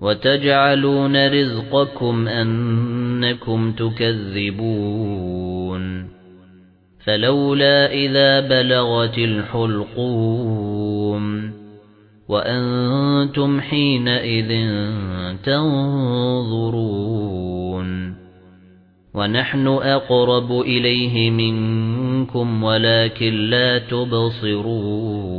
وتجعلون رزقكم أنكم تكذبون. فلولا إذا بلغت الحلقوم. وأنتم حينئذ تنظرون. ونحن أقرب إليه منكم ولكن لا تبصرون.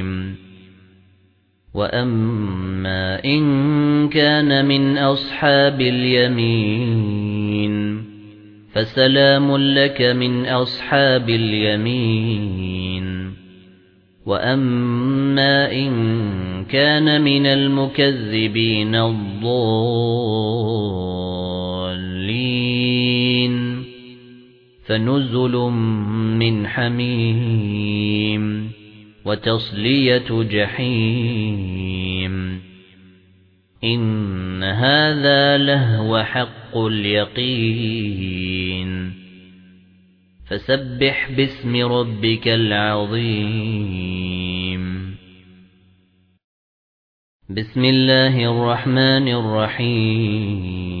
وأما إن كان من أصحاب اليمين فسلام لك من أصحاب اليمين وأما إن كان من المكذبين الضالين فنزل من حميم وتصلية جحيم. إن هذا لهو حق اليقين. فسبح باسم ربك العظيم. بسم الله الرحمن الرحيم.